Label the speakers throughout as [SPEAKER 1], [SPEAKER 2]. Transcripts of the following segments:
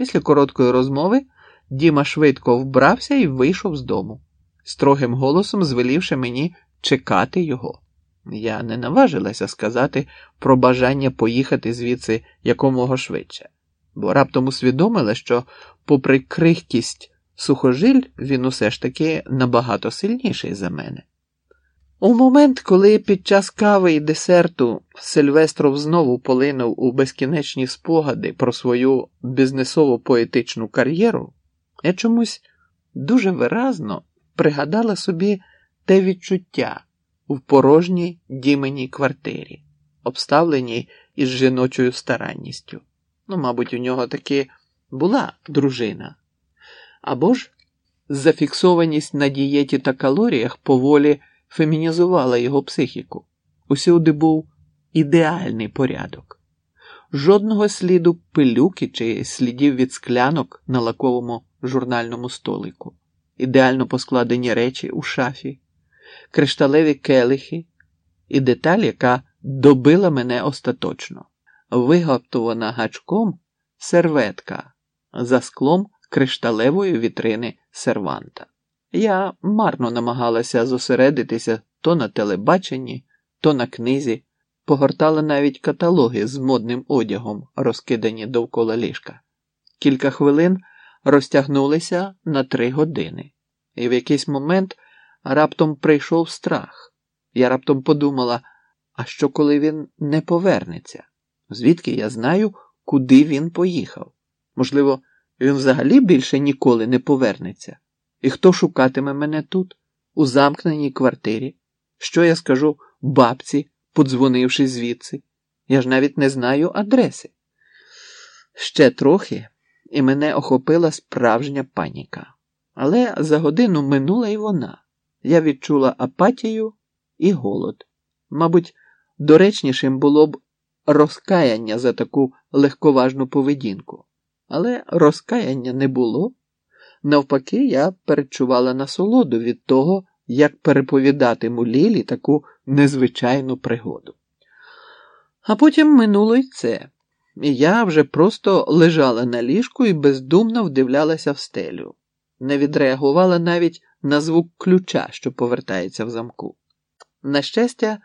[SPEAKER 1] Після короткої розмови Діма швидко вбрався і вийшов з дому, строгим голосом звелівши мені чекати його. Я не наважилася сказати про бажання поїхати звідси якомога швидше, бо раптом усвідомила, що, попри крихкість сухожиль, він усе ж таки набагато сильніший за мене. У момент, коли під час кави і десерту Сильвестров знову полинув у безкінечні спогади про свою бізнесово поетичну кар'єру, я чомусь дуже виразно пригадала собі те відчуття в порожній діменій квартирі, обставленій із жіночою старанністю. Ну, мабуть, у нього таки була дружина. Або ж зафіксованість на дієті та калоріях поволі фемінізувала його психіку. Усюди був ідеальний порядок, жодного сліду пилюки чи слідів від склянок на лаковому журнальному столику, ідеально поскладені речі у шафі, кришталеві келихи і деталь, яка добила мене остаточно, вигаптована гачком серветка за склом кришталевої вітрини серванта. Я марно намагалася зосередитися то на телебаченні, то на книзі, погортала навіть каталоги з модним одягом, розкидані довкола ліжка. Кілька хвилин розтягнулися на три години, і в якийсь момент раптом прийшов страх. Я раптом подумала: а що, коли він не повернеться? Звідки я знаю, куди він поїхав? Можливо, він взагалі більше ніколи не повернеться. І хто шукатиме мене тут, у замкненій квартирі? Що я скажу бабці, подзвонивши звідси? Я ж навіть не знаю адреси. Ще трохи, і мене охопила справжня паніка. Але за годину минула і вона. Я відчула апатію і голод. Мабуть, доречнішим було б розкаяння за таку легковажну поведінку. Але розкаяння не було. Навпаки, я перечувала насолоду від того, як переповідатиму Лілі таку незвичайну пригоду. А потім минуло й це, і я вже просто лежала на ліжку і бездумно вдивлялася в стелю, не відреагувала навіть на звук ключа, що повертається в замку. На щастя,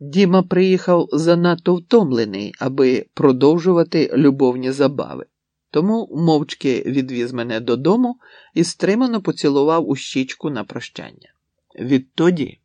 [SPEAKER 1] Діма приїхав занадто втомлений, аби продовжувати любовні забави. Тому мовчки відвіз мене додому і стримано поцілував у щічку на прощання. Відтоді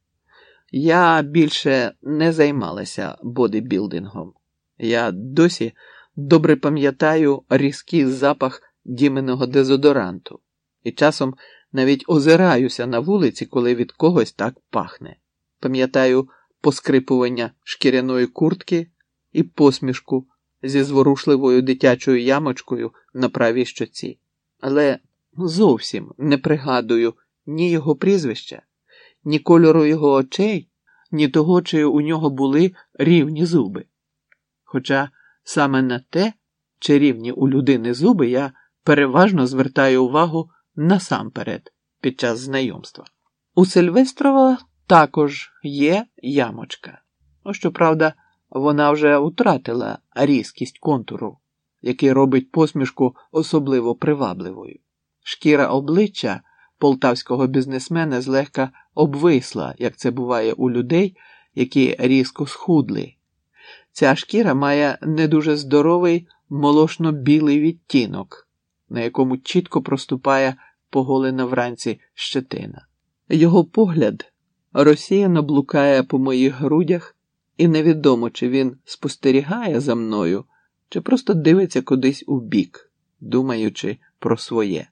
[SPEAKER 1] я більше не займалася бодибілдингом. Я досі добре пам'ятаю різкий запах діменого дезодоранту і часом навіть озираюся на вулиці, коли від когось так пахне. Пам'ятаю поскрипування шкіряної куртки і посмішку зі зворушливою дитячою ямочкою на правій щоці, але зовсім не пригадую ні його прізвища, ні кольору його очей, ні того, чи у нього були рівні зуби. Хоча саме на те, чи рівні у людини зуби, я переважно звертаю увагу насамперед під час знайомства. У Сильвестрова також є ямочка. Щоправда, вона вже втратила різкість контуру, який робить посмішку особливо привабливою. Шкіра обличчя полтавського бізнесмена злегка обвисла, як це буває у людей, які різко схудли. Ця шкіра має не дуже здоровий молошно-білий відтінок, на якому чітко проступає поголена вранці щетина. Його погляд розсіяно блукає по моїх грудях, і невідомо, чи він спостерігає за мною, чи просто дивиться кудись у бік, думаючи про своє.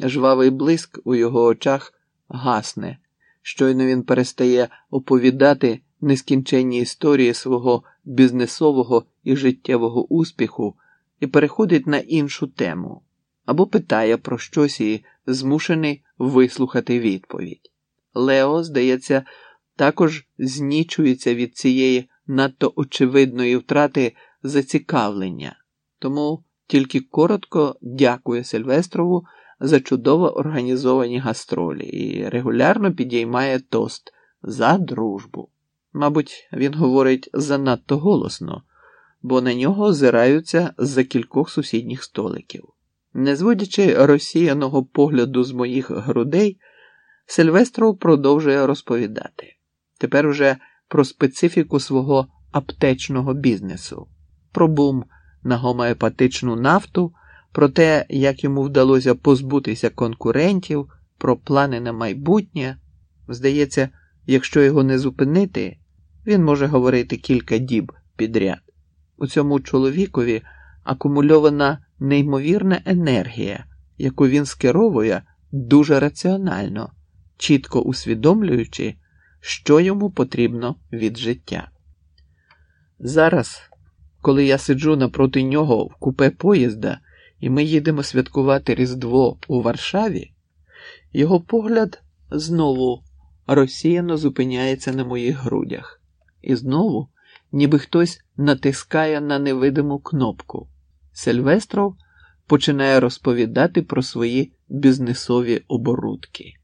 [SPEAKER 1] Жвавий блиск у його очах гасне, щойно він перестає оповідати нескінченні історії свого бізнесового і життєвого успіху і переходить на іншу тему або питає про щось і змушений вислухати відповідь. Лео, здається, також знічується від цієї надто очевидної втрати зацікавлення, тому тільки коротко дякує Сильвестрову за чудово організовані гастролі і регулярно підіймає тост за дружбу. Мабуть, він говорить занадто голосно, бо на нього озираються з-за кількох сусідніх столиків. Не зводячи розсіяного погляду з моїх грудей, Сильвестров продовжує розповідати тепер уже про специфіку свого аптечного бізнесу, про бум на гомеопатичну нафту, про те, як йому вдалося позбутися конкурентів, про плани на майбутнє. Здається, якщо його не зупинити, він може говорити кілька діб підряд. У цьому чоловікові акумульована неймовірна енергія, яку він скеровує дуже раціонально, чітко усвідомлюючи, що йому потрібно від життя. Зараз, коли я сиджу напроти нього в купе поїзда, і ми їдемо святкувати Різдво у Варшаві, його погляд знову розсіяно зупиняється на моїх грудях, і знову, ніби хтось натискає на невидиму кнопку. Сильвестров починає розповідати про свої бізнесові оборудки.